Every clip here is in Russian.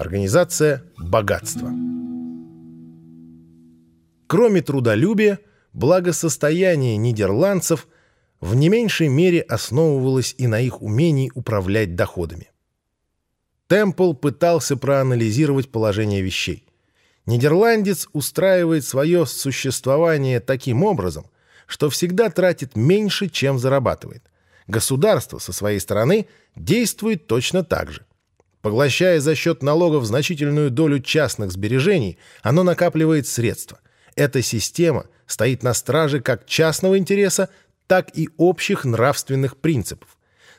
Организация богатства. Кроме трудолюбия, благосостояние нидерландцев в не меньшей мере основывалось и на их умении управлять доходами. Темпл пытался проанализировать положение вещей. Нидерландец устраивает свое существование таким образом, что всегда тратит меньше, чем зарабатывает. Государство со своей стороны действует точно так же. Поглощая за счет налогов значительную долю частных сбережений, оно накапливает средства. Эта система стоит на страже как частного интереса, так и общих нравственных принципов.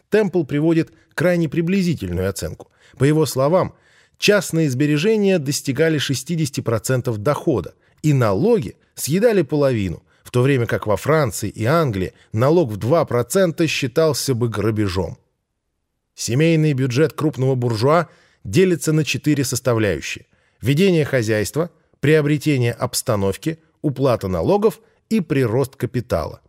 Темпл приводит крайне приблизительную оценку. По его словам, частные сбережения достигали 60% дохода, и налоги съедали половину, в то время как во Франции и Англии налог в 2% считался бы грабежом. Семейный бюджет крупного буржуа делится на четыре составляющие. Ведение хозяйства, приобретение обстановки, уплата налогов и прирост капитала.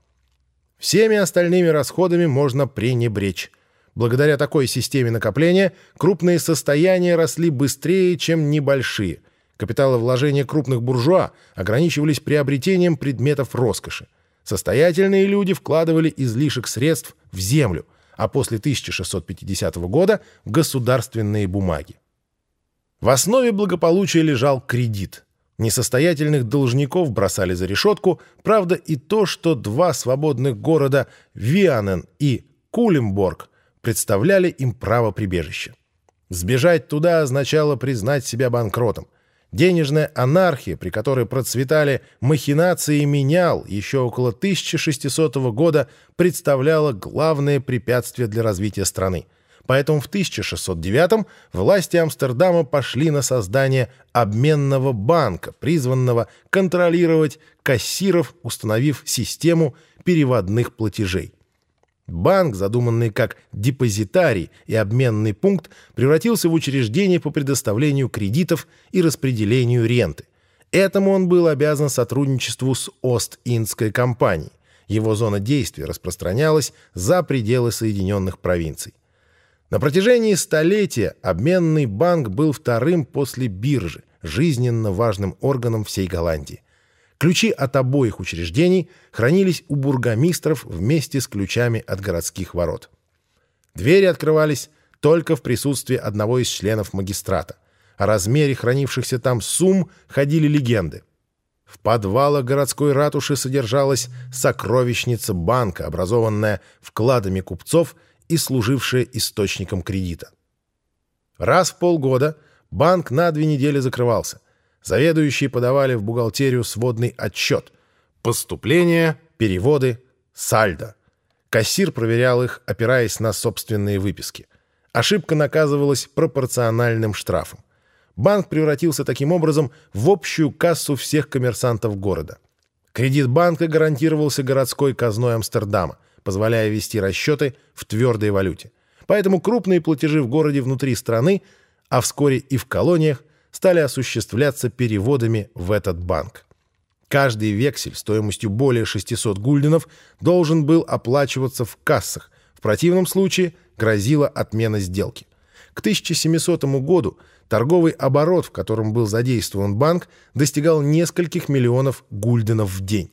Всеми остальными расходами можно пренебречь. Благодаря такой системе накопления крупные состояния росли быстрее, чем небольшие. Капиталовложения крупных буржуа ограничивались приобретением предметов роскоши. Состоятельные люди вкладывали излишек средств в землю, а после 1650 года государственные бумаги. В основе благополучия лежал кредит. Несостоятельных должников бросали за решетку, правда и то, что два свободных города Вианен и Кулемборг представляли им право прибежища. Сбежать туда означало признать себя банкротом. Денежная анархия, при которой процветали махинации менял еще около 1600 года, представляла главное препятствие для развития страны. Поэтому в 1609 власти Амстердама пошли на создание обменного банка, призванного контролировать кассиров, установив систему переводных платежей. Банк, задуманный как депозитарий и обменный пункт, превратился в учреждение по предоставлению кредитов и распределению ренты. Этому он был обязан сотрудничеству с Ост-Индской компанией. Его зона действия распространялась за пределы Соединенных провинций. На протяжении столетия обменный банк был вторым после биржи, жизненно важным органом всей Голландии. Ключи от обоих учреждений хранились у бургомистров вместе с ключами от городских ворот. Двери открывались только в присутствии одного из членов магистрата. О размере хранившихся там сумм ходили легенды. В подвалах городской ратуши содержалась сокровищница банка, образованная вкладами купцов и служившая источником кредита. Раз в полгода банк на две недели закрывался – Заведующие подавали в бухгалтерию сводный отчет. Поступления, переводы, сальдо. Кассир проверял их, опираясь на собственные выписки. Ошибка наказывалась пропорциональным штрафом. Банк превратился таким образом в общую кассу всех коммерсантов города. Кредит банка гарантировался городской казной Амстердама, позволяя вести расчеты в твердой валюте. Поэтому крупные платежи в городе внутри страны, а вскоре и в колониях, стали осуществляться переводами в этот банк. Каждый вексель стоимостью более 600 гульденов должен был оплачиваться в кассах, в противном случае грозила отмена сделки. К 1700 году торговый оборот, в котором был задействован банк, достигал нескольких миллионов гульденов в день.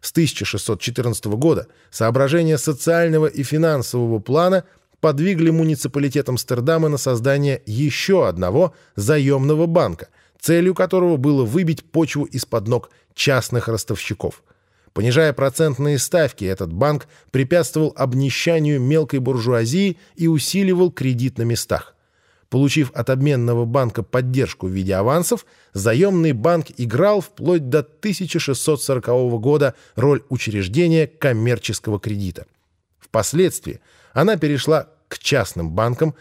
С 1614 года соображения социального и финансового плана подвигли муниципалитет Амстердама на создание еще одного заемного банка, целью которого было выбить почву из-под ног частных ростовщиков. Понижая процентные ставки, этот банк препятствовал обнищанию мелкой буржуазии и усиливал кредит на местах. Получив от обменного банка поддержку в виде авансов, заемный банк играл вплоть до 1640 года роль учреждения коммерческого кредита. Впоследствии она перешла к частным банкам,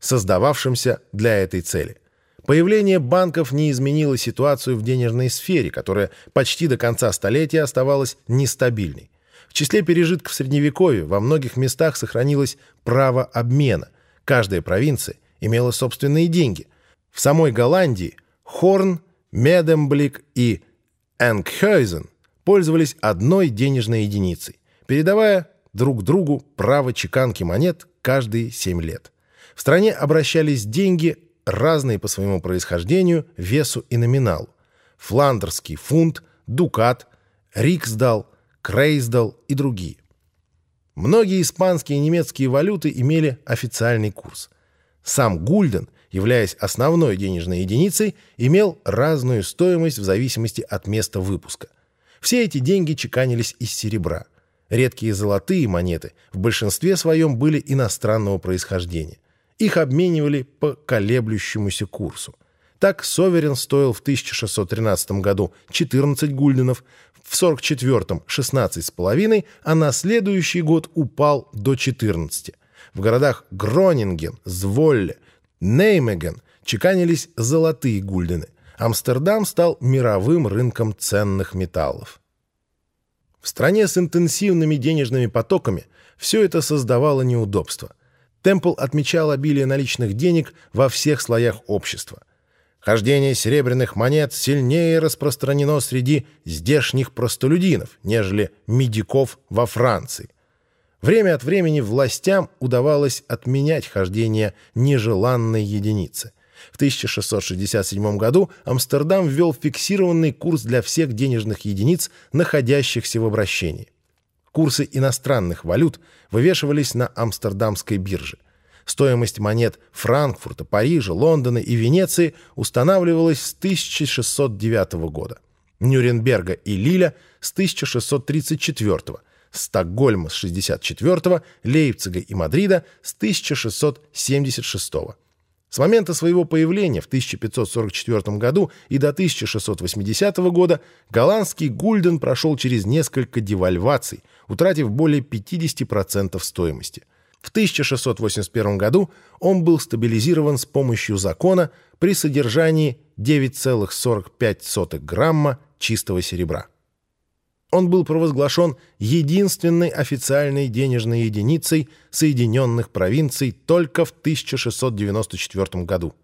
создававшимся для этой цели. Появление банков не изменило ситуацию в денежной сфере, которая почти до конца столетия оставалась нестабильной. В числе пережитков Средневековья во многих местах сохранилось право обмена. Каждая провинция имела собственные деньги. В самой Голландии Хорн, Медемблик и Энгхёйзен пользовались одной денежной единицей, передавая друг другу право чеканки монет каждые 7 лет. В стране обращались деньги разные по своему происхождению, весу и номиналу. Фландерский фунт, дукат, риксдал, крейсдал и другие. Многие испанские и немецкие валюты имели официальный курс. Сам гульден, являясь основной денежной единицей, имел разную стоимость в зависимости от места выпуска. Все эти деньги чеканились из серебра. Редкие золотые монеты в большинстве своем были иностранного происхождения. Их обменивали по колеблющемуся курсу. Так Соверен стоил в 1613 году 14 гульденов, в 44-м 16,5, а на следующий год упал до 14. В городах Гронинген, Зволле, Неймеген чеканились золотые гульдены. Амстердам стал мировым рынком ценных металлов. В стране с интенсивными денежными потоками все это создавало неудобства. Темпл отмечал обилие наличных денег во всех слоях общества. Хождение серебряных монет сильнее распространено среди здешних простолюдинов, нежели медиков во Франции. Время от времени властям удавалось отменять хождение нежеланной единицы. В 1667 году Амстердам ввел фиксированный курс для всех денежных единиц, находящихся в обращении. Курсы иностранных валют вывешивались на Амстердамской бирже. Стоимость монет Франкфурта, Парижа, Лондона и Венеции устанавливалась с 1609 года, Нюрнберга и Лиля с 1634, Стокгольма с 64, Лейпцига и Мадрида с 1676. С момента своего появления в 1544 году и до 1680 года голландский гульден прошел через несколько девальваций, утратив более 50% стоимости. В 1681 году он был стабилизирован с помощью закона при содержании 9,45 грамма чистого серебра. Он был провозглашен единственной официальной денежной единицей Соединенных провинций только в 1694 году.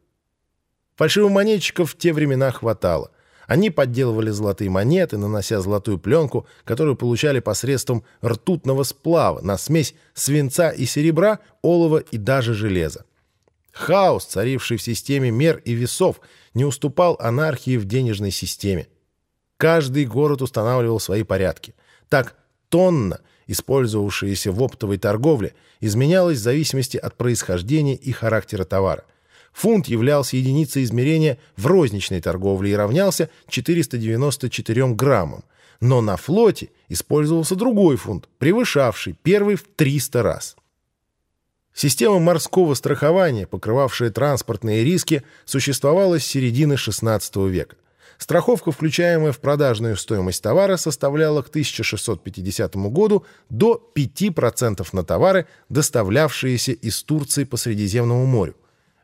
Фальшивомонетчиков в те времена хватало. Они подделывали золотые монеты, нанося золотую пленку, которую получали посредством ртутного сплава на смесь свинца и серебра, олова и даже железа. Хаос, царивший в системе мер и весов, не уступал анархии в денежной системе. Каждый город устанавливал свои порядки. Так, тонна, использовавшаяся в оптовой торговле, изменялась в зависимости от происхождения и характера товара. Фунт являлся единицей измерения в розничной торговле и равнялся 494 граммам. Но на флоте использовался другой фунт, превышавший первый в 300 раз. Система морского страхования, покрывавшая транспортные риски, существовала с середины XVI века. Страховка, включаемая в продажную стоимость товара, составляла к 1650 году до 5% на товары, доставлявшиеся из Турции по Средиземному морю.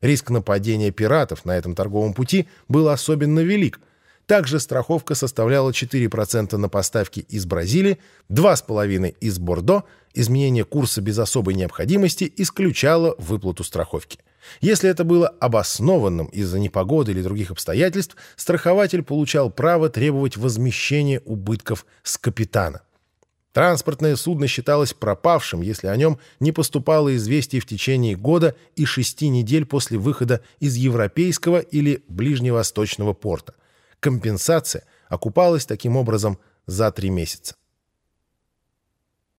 Риск нападения пиратов на этом торговом пути был особенно велик. Также страховка составляла 4% на поставки из Бразилии, 2,5% из Бордо, изменение курса без особой необходимости исключало выплату страховки. Если это было обоснованным из-за непогоды или других обстоятельств, страхователь получал право требовать возмещения убытков с капитана. Транспортное судно считалось пропавшим, если о нем не поступало известие в течение года и шести недель после выхода из европейского или ближневосточного порта. Компенсация окупалась таким образом за три месяца.